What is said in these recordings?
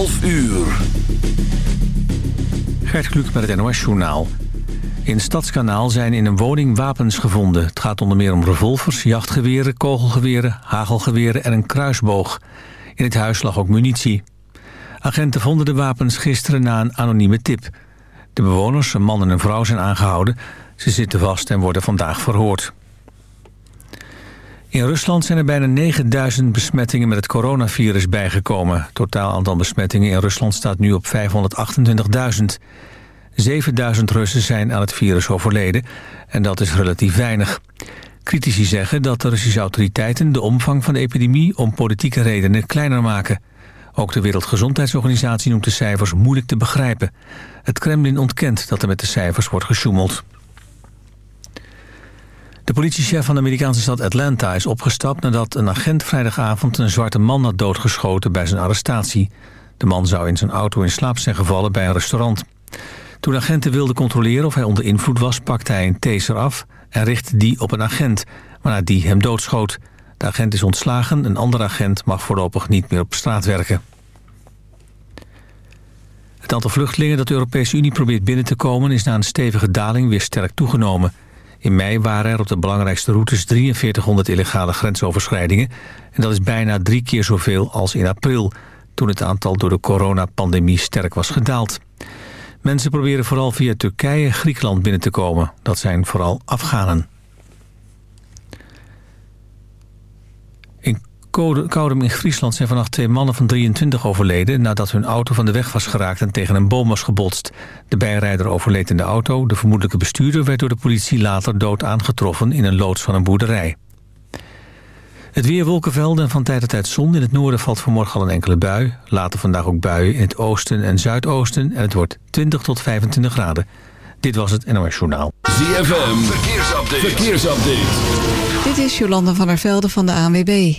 12 uur. Gert Kluk met het NOS-journaal. In Stadskanaal zijn in een woning wapens gevonden. Het gaat onder meer om revolvers, jachtgeweren, kogelgeweren, hagelgeweren en een kruisboog. In het huis lag ook munitie. Agenten vonden de wapens gisteren na een anonieme tip. De bewoners, een man en een vrouw, zijn aangehouden. Ze zitten vast en worden vandaag verhoord. In Rusland zijn er bijna 9000 besmettingen met het coronavirus bijgekomen. Totaal aantal besmettingen in Rusland staat nu op 528.000. 7000 Russen zijn aan het virus overleden en dat is relatief weinig. Critici zeggen dat de Russische autoriteiten de omvang van de epidemie om politieke redenen kleiner maken. Ook de Wereldgezondheidsorganisatie noemt de cijfers moeilijk te begrijpen. Het Kremlin ontkent dat er met de cijfers wordt gesjoemeld. De politiechef van de Amerikaanse stad Atlanta is opgestapt... nadat een agent vrijdagavond een zwarte man had doodgeschoten bij zijn arrestatie. De man zou in zijn auto in slaap zijn gevallen bij een restaurant. Toen agenten wilden controleren of hij onder invloed was... pakte hij een taser af en richtte die op een agent... waarna die hem doodschoot. De agent is ontslagen, een andere agent mag voorlopig niet meer op straat werken. Het aantal vluchtelingen dat de Europese Unie probeert binnen te komen... is na een stevige daling weer sterk toegenomen... In mei waren er op de belangrijkste routes 4300 illegale grensoverschrijdingen. En dat is bijna drie keer zoveel als in april... toen het aantal door de coronapandemie sterk was gedaald. Mensen proberen vooral via Turkije Griekenland binnen te komen. Dat zijn vooral Afghanen. Koudem in Friesland zijn vannacht twee mannen van 23 overleden... nadat hun auto van de weg was geraakt en tegen een boom was gebotst. De bijrijder overleed in de auto. De vermoedelijke bestuurder werd door de politie later dood aangetroffen... in een loods van een boerderij. Het weer wolkenvelden en van tijd tot tijd zon. In het noorden valt vanmorgen al een enkele bui. Later vandaag ook buien in het oosten en zuidoosten. En het wordt 20 tot 25 graden. Dit was het NOS Journaal. ZFM, verkeersupdate. verkeersupdate. Dit is Jolanda van der Velde van de ANWB.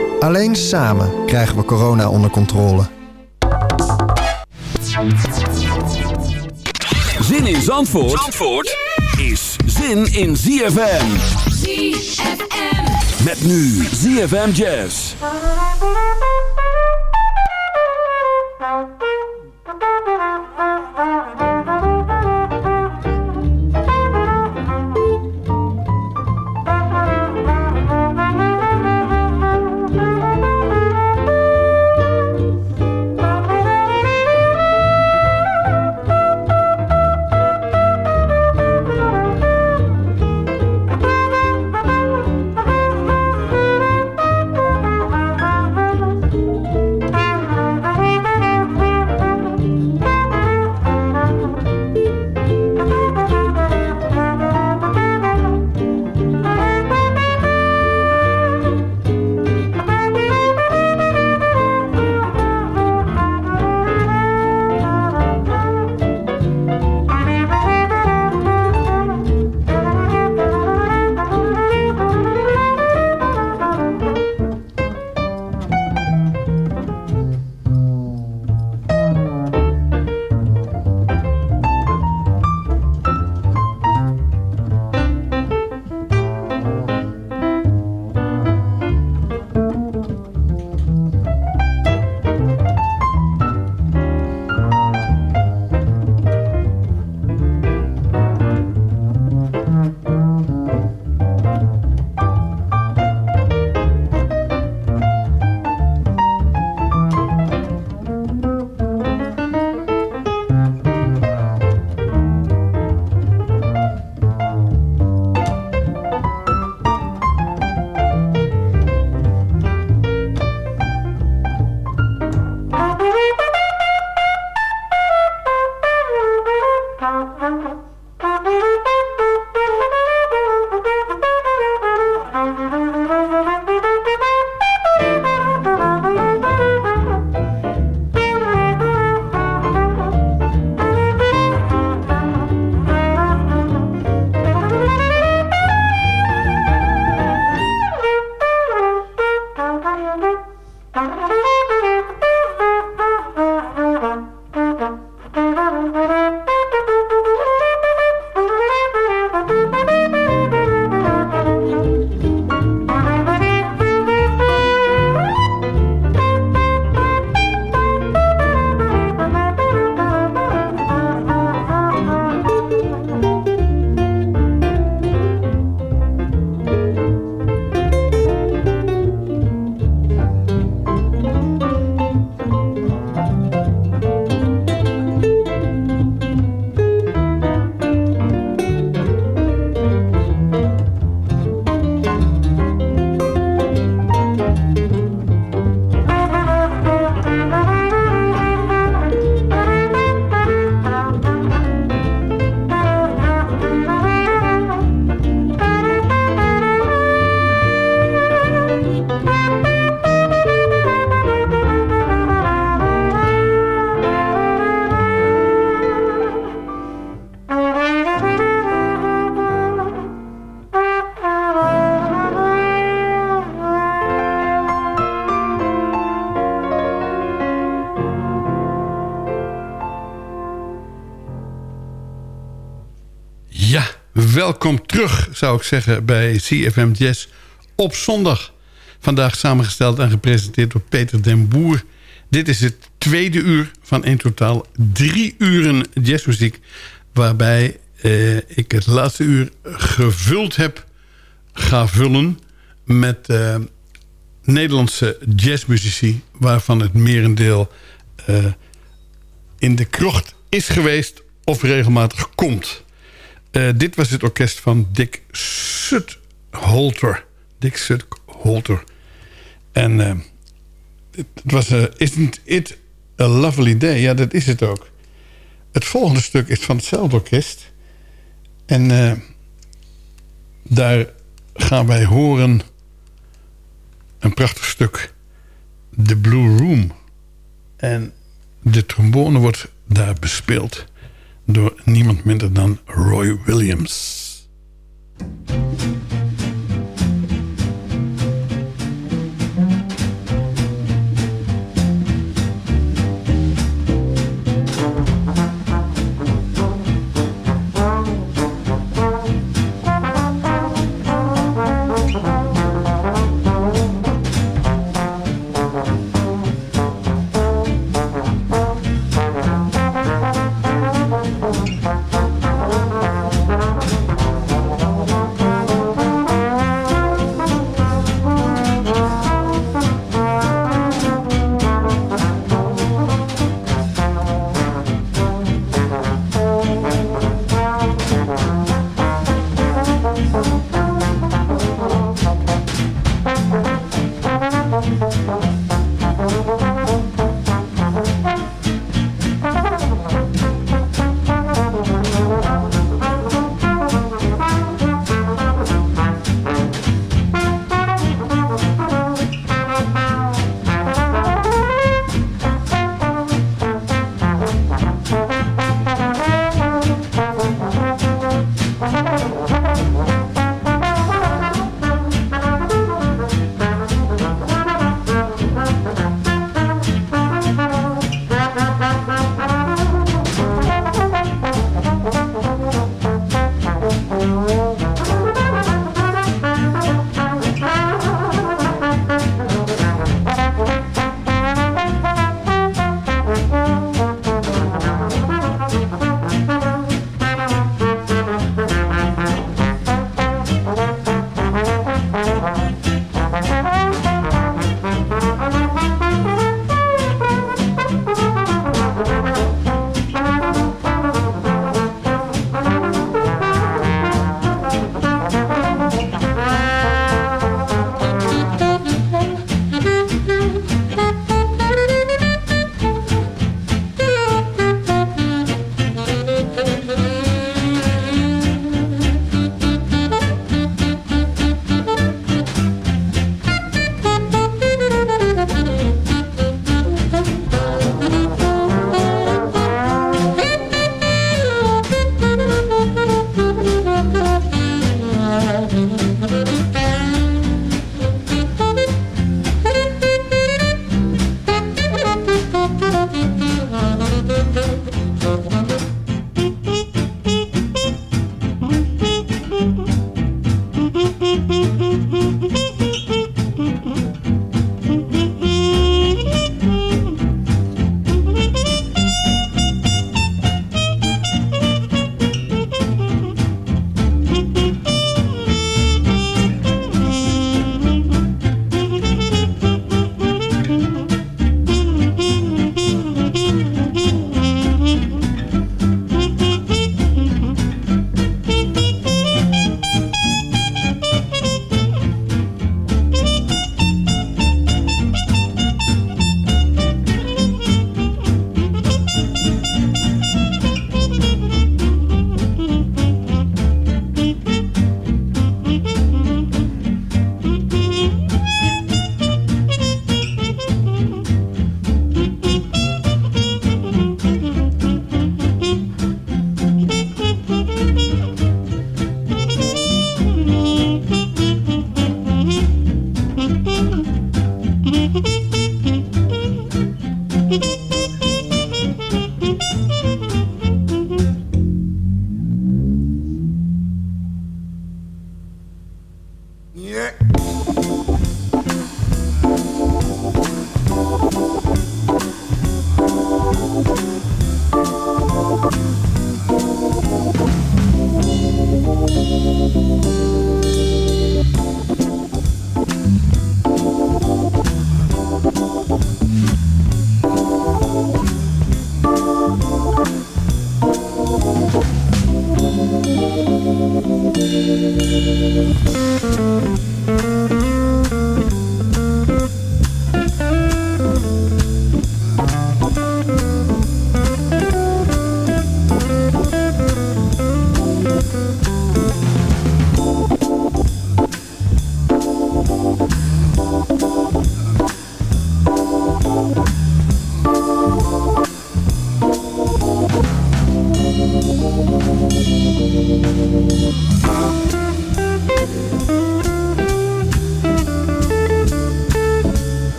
Alleen samen krijgen we corona onder controle. Zin in Zandvoort, Zandvoort is zin in ZFM. ZFM. Met nu ZFM Jazz. Welkom terug zou ik zeggen bij CFM Jazz op zondag. Vandaag samengesteld en gepresenteerd door Peter den Boer. Dit is het tweede uur van in totaal drie uren jazzmuziek... waarbij eh, ik het laatste uur gevuld heb, ga vullen... met eh, Nederlandse jazzmuzici... waarvan het merendeel eh, in de krocht is geweest of regelmatig komt... Eh, dit was het orkest van Dick Sutholter. Dick Sutholter. En eh, het was... eh, Isn't it a lovely day? Ja, dat is het ook. Het volgende stuk is van hetzelfde orkest. En daar gaan wij horen... een prachtig stuk. The Blue Room. En de trombone wordt daar bespeeld door niemand minder dan Roy Williams.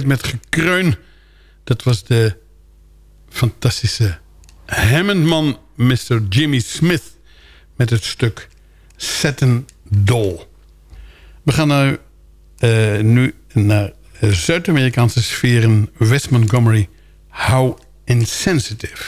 Met gekreun. Dat was de fantastische Hammondman Mr. Jimmy Smith... met het stuk Satin Doll. We gaan nu, eh, nu naar Zuid-Amerikaanse sferen... West Montgomery, How Insensitive.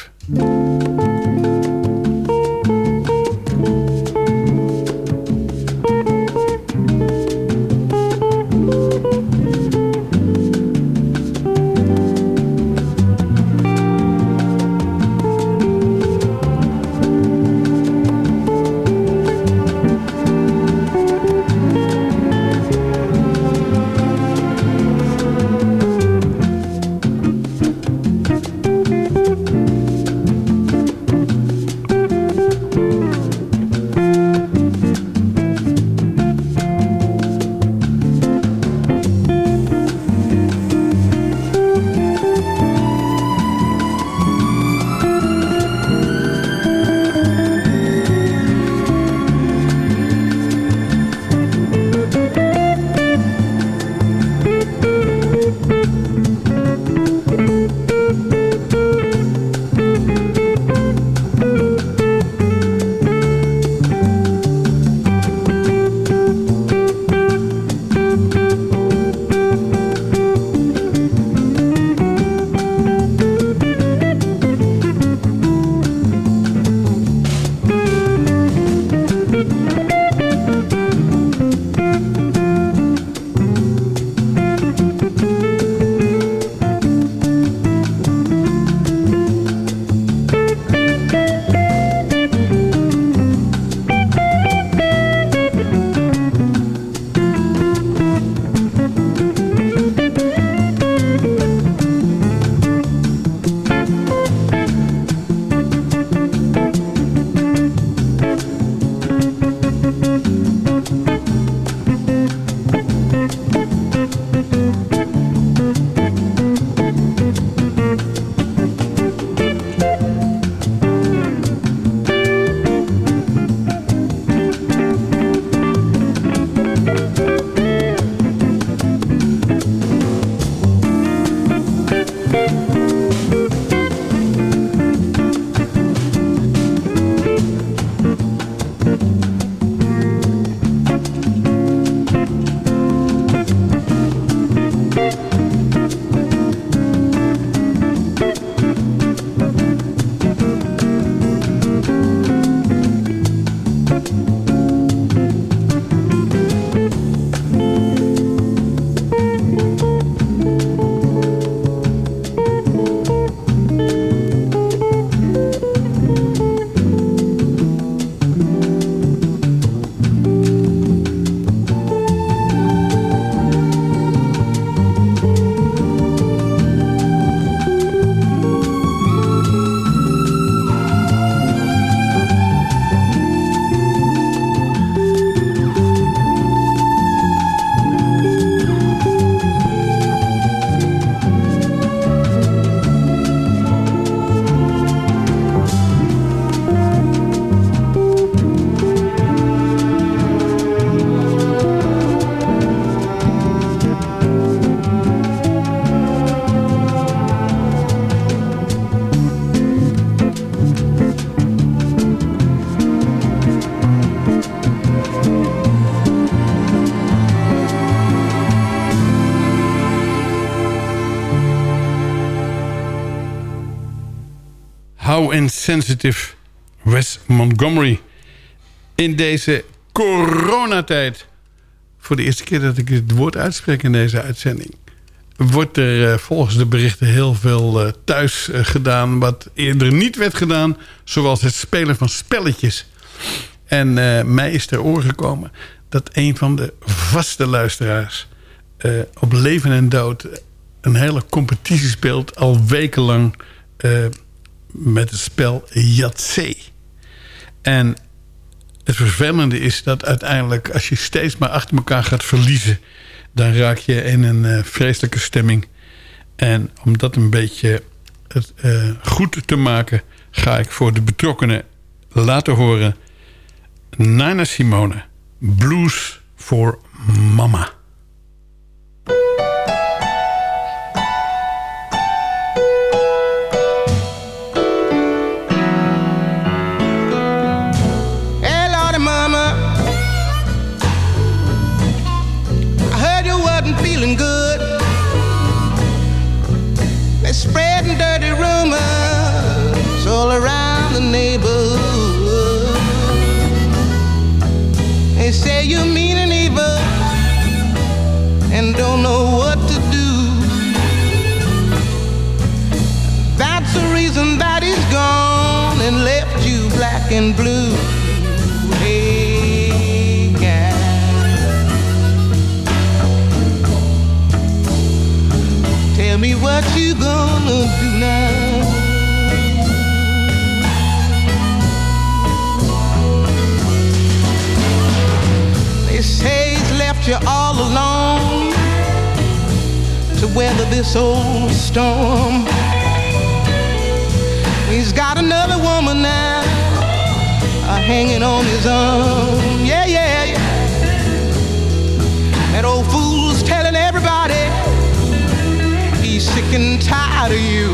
Insensitive Wes Montgomery. In deze coronatijd, voor de eerste keer dat ik het woord uitspreek in deze uitzending... wordt er eh, volgens de berichten heel veel eh, thuis eh, gedaan... wat eerder niet werd gedaan, zoals het spelen van spelletjes. En mij is ter oor gekomen dat een van de vaste luisteraars... op leven en dood een hele competitie speelt... al wekenlang eh, met het spel Yatzee. En het vervelende is dat uiteindelijk... als je steeds maar achter elkaar gaat verliezen... dan raak je in een eh, vreselijke stemming. En om dat een beetje het, eh, goed te maken... ga ik voor de betrokkenen laten horen... Nina Simone, Blues for Mama. You all alone to weather this old storm. He's got another woman now uh, hanging on his arm. Yeah, yeah, yeah. That old fool's telling everybody he's sick and tired of you.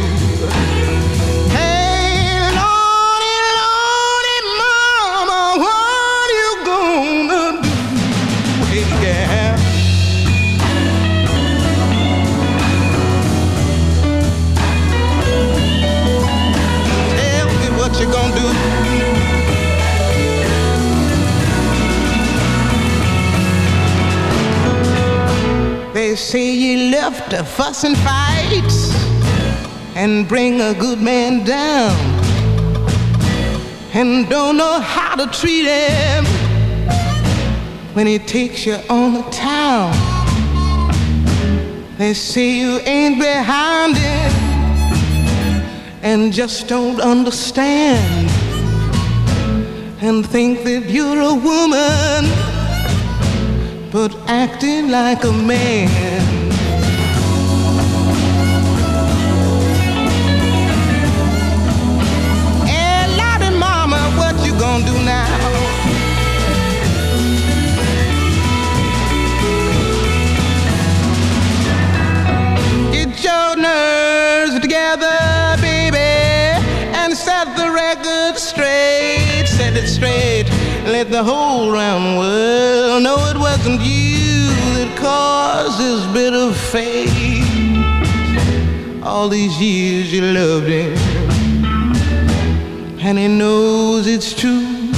Hey, Lordy, Lordy, Mama, what you gonna do? Hey, gal. Tell me what you gonna do. They say you left to fuss and fight and bring a good man down and don't know how to treat him when he takes you on the town. They say you ain't behind it and just don't understand and think that you're a woman but acting like a man. The whole round world know it wasn't you that caused this bitter fate. All these years you loved him, and he knows it's true.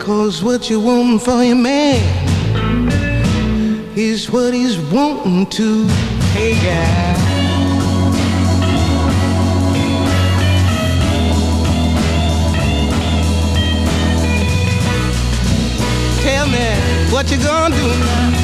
Cause what you want for your man is what he's wanting to. Hey, guy. What you gonna do now.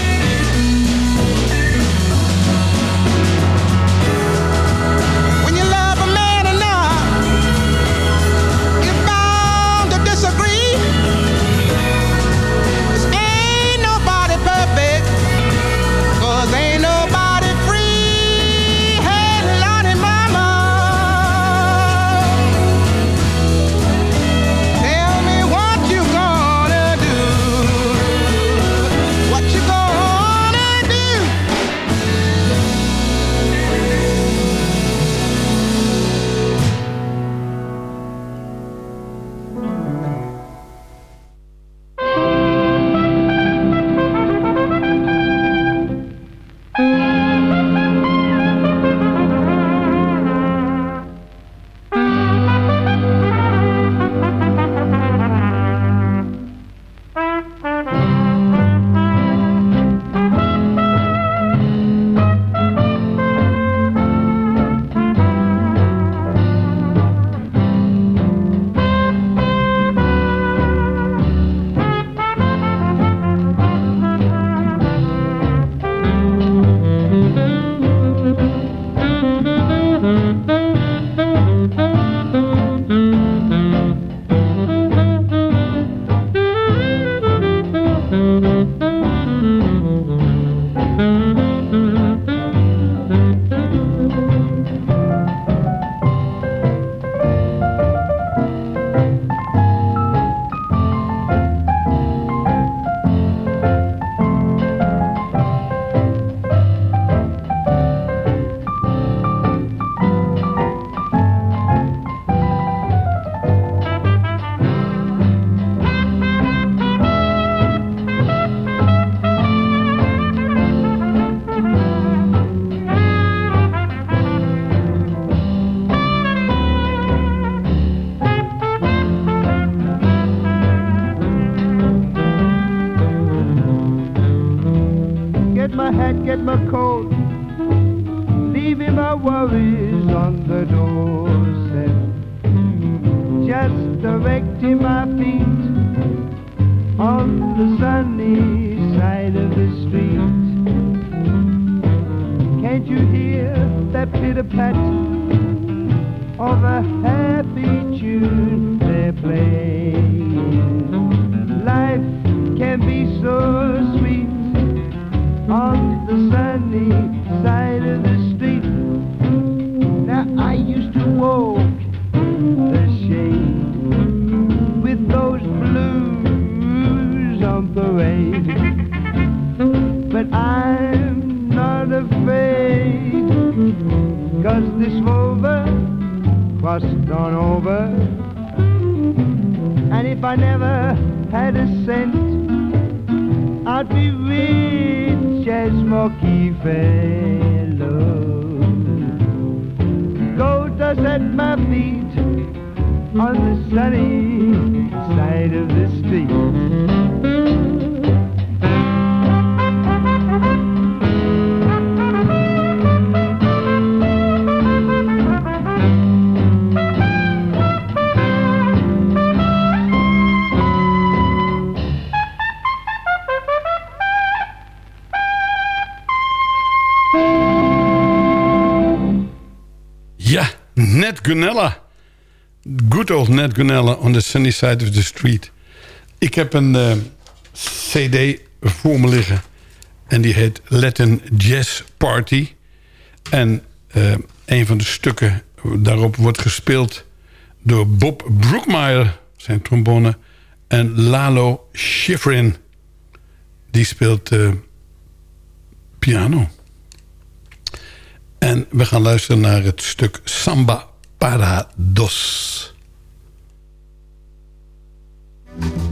Good old Ned Gunella on the sunny side of the street. Ik heb een eh, cd voor me liggen. En die heet Latin Jazz Party. En eh, een van de stukken daarop wordt gespeeld... door Bob Brookmeyer, zijn trombone... en Lalo Schifrin, die speelt eh, piano. En we gaan luisteren naar het stuk Samba Thank you.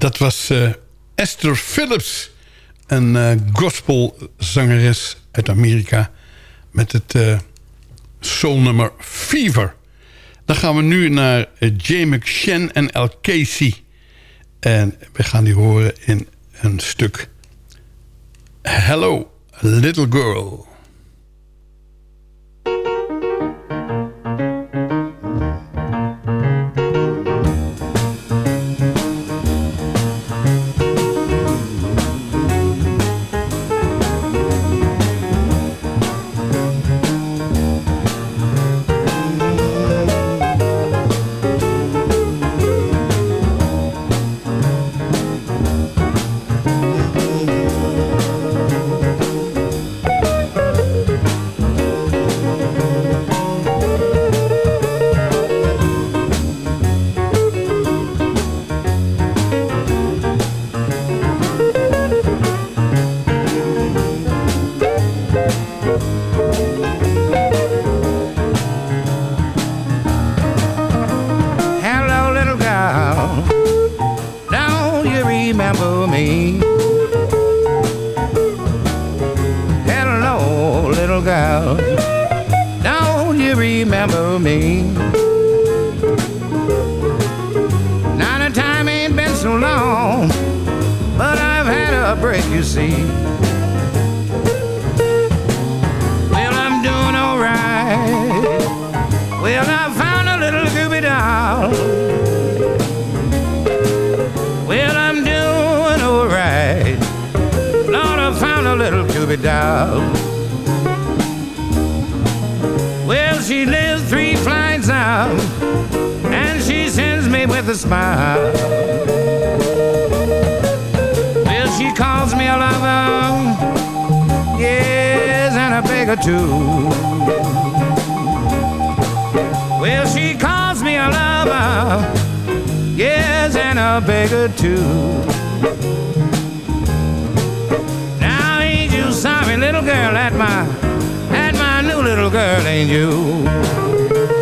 Dat was eh, Esther Phillips, een eh, gospelzangeres uit Amerika... met het eh, soulnummer Fever. Dan gaan we nu naar Jay McShann en El Casey. En we gaan die horen in een stuk... Hello, Little Girl. You see. Well, I'm doing alright. Well, I found a little Scooby doll. Well, I'm doing alright. Lord, I found a little Scooby doll. Well, she lives three flights out, and she sends me with a smile. She calls me a lover, yes, and a beggar too. Well, she calls me a lover, yes, and a beggar too. Now ain't you sorry, little girl, at my, at my new little girl, ain't you?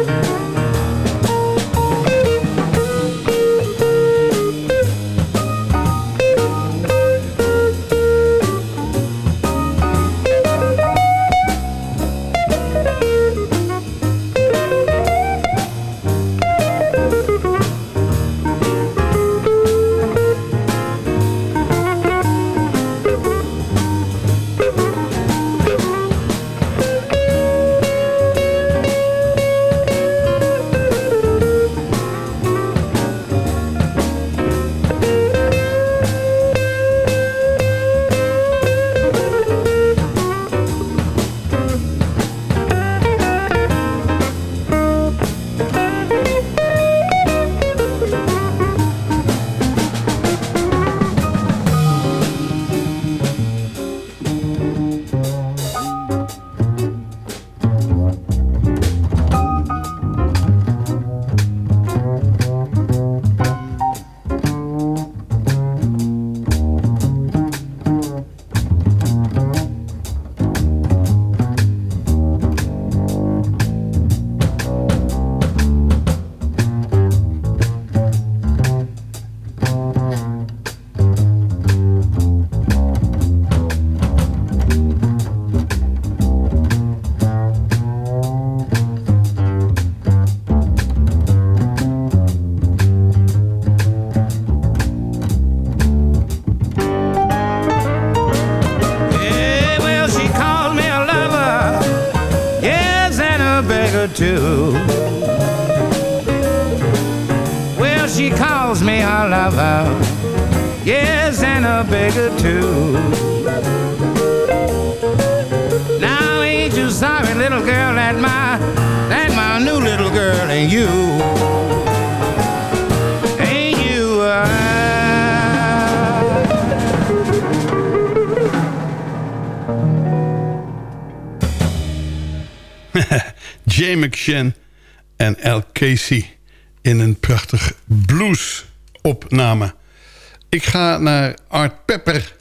Ik ga naar Art Pepper.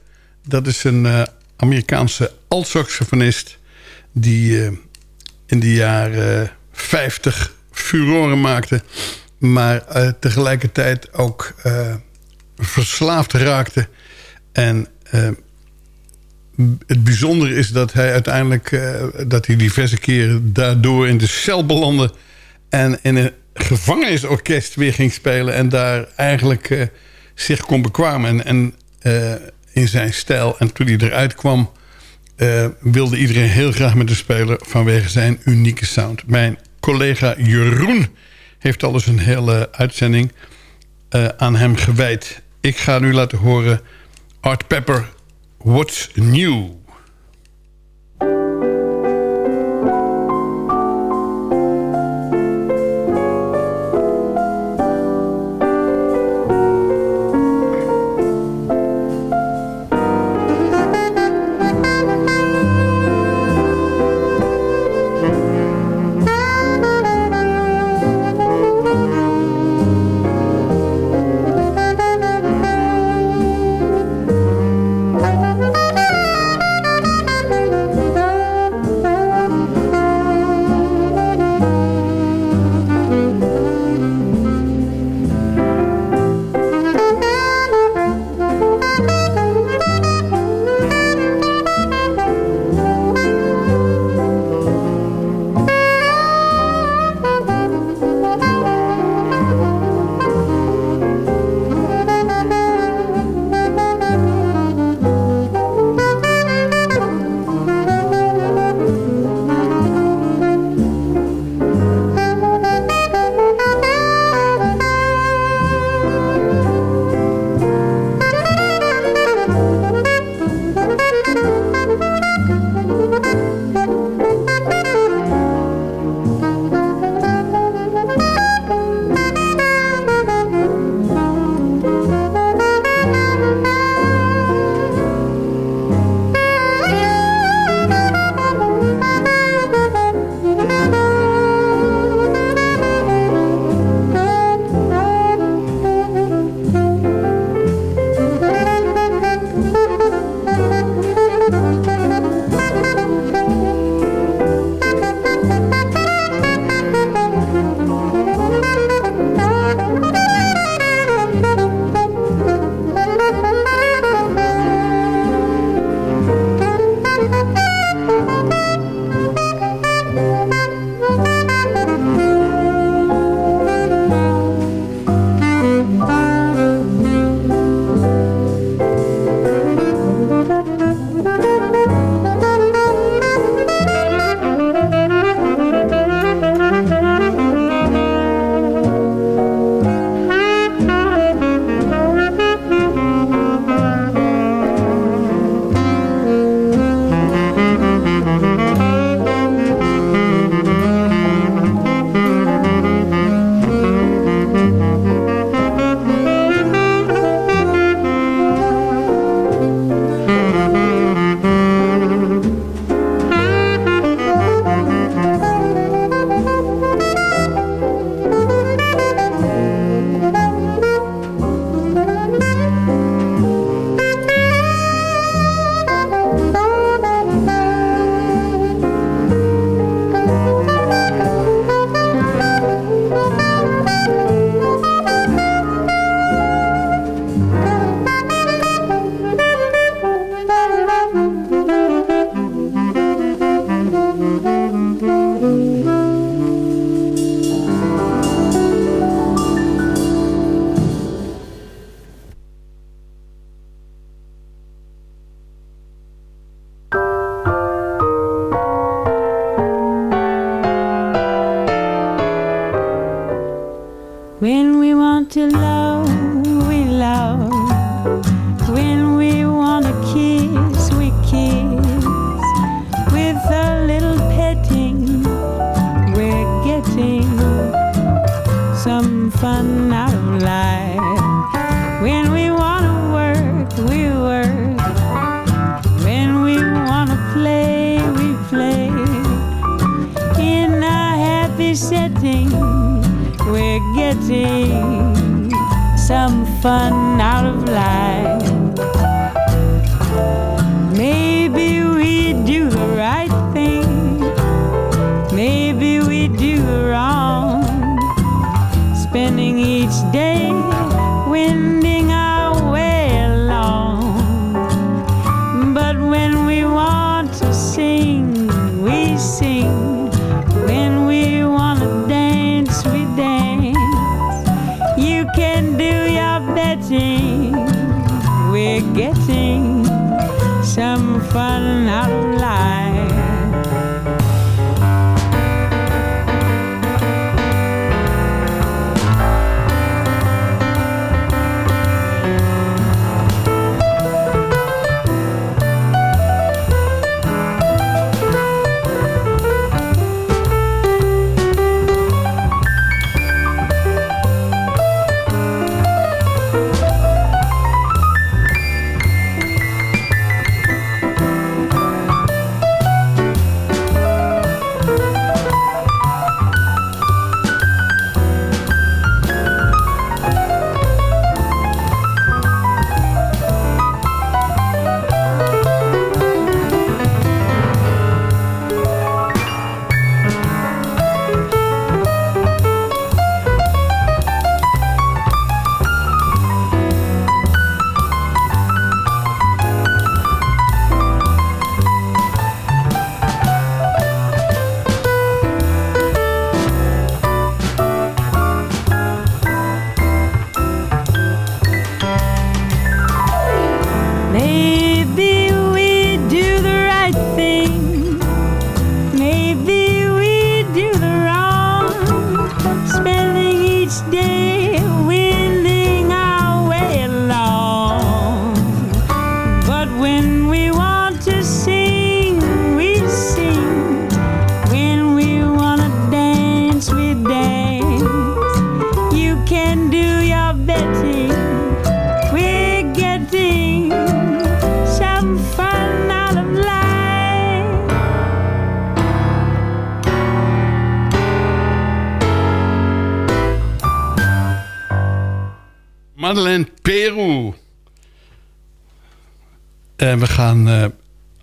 Dat is een eh, Amerikaanse altsaxofonist... die eh, in de jaren 50 furoren maakte... maar eh, tegelijkertijd ook verslaafd raakte. En het bijzondere is dat hij uiteindelijk... dat hij diverse keren daardoor in de cel belandde... en in een gevangenisorkest weer ging spelen... en daar eigenlijk zich kon bekwamen. En, en eh, in zijn stijl. En toen hij eruit kwam... eh, wilde iedereen heel graag met hem spelen... vanwege zijn unieke sound. Mijn collega Jeroen heeft al eens een hele uitzending eh, aan hem gewijd. Ik ga nu laten horen Art Pepper, What's New? Some fun out of life. En we gaan eh,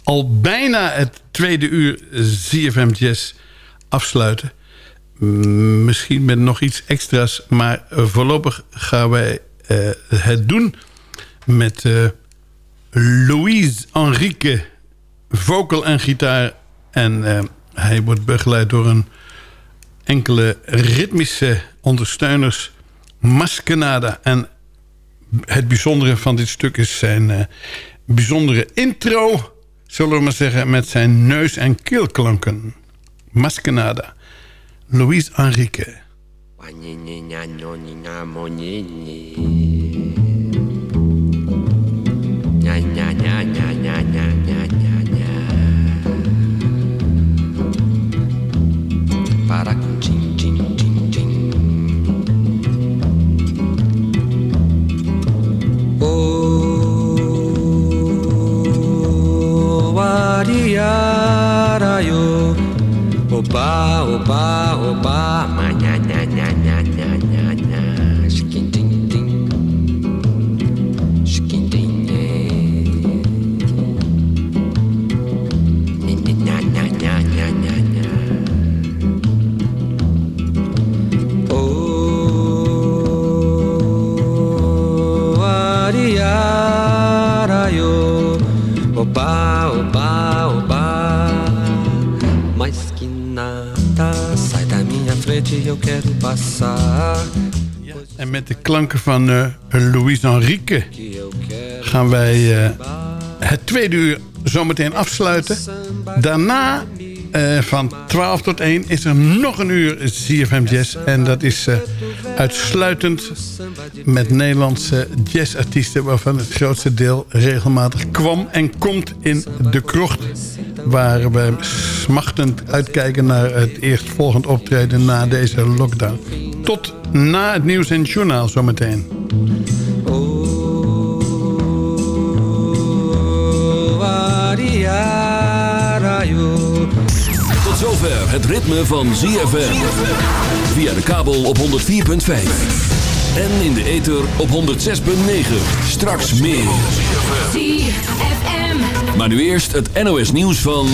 al bijna het tweede uur ZFM Jazz afsluiten. Misschien met nog iets extra's. Maar eh, voorlopig gaan wij eh, het doen met Louise Enrique. Vocal en gitaar. En hij wordt begeleid door een enkele ritmische ondersteuners. Maskenada. En het bijzondere van dit stuk is zijn bijzondere intro... zullen we maar zeggen, met zijn neus- en keelklanken. Maskenada. Louise Enrique. Van eh, Louise Enrique gaan wij eh, het tweede uur zometeen afsluiten. Daarna eh, van 12 tot 1 is er nog een uur CFM Jazz. En dat is uitsluitend met Nederlandse jazzartiesten... waarvan het grootste deel regelmatig kwam en komt in de krocht. Waar we smachtend uitkijken naar het eerstvolgend optreden na deze lockdown. Tot na het nieuws en journaal zometeen. Tot zover het ritme van ZFM. Via de kabel op 104.5. En in de ether op 106.9. Straks meer. ZFM. Maar nu eerst het NOS nieuws van...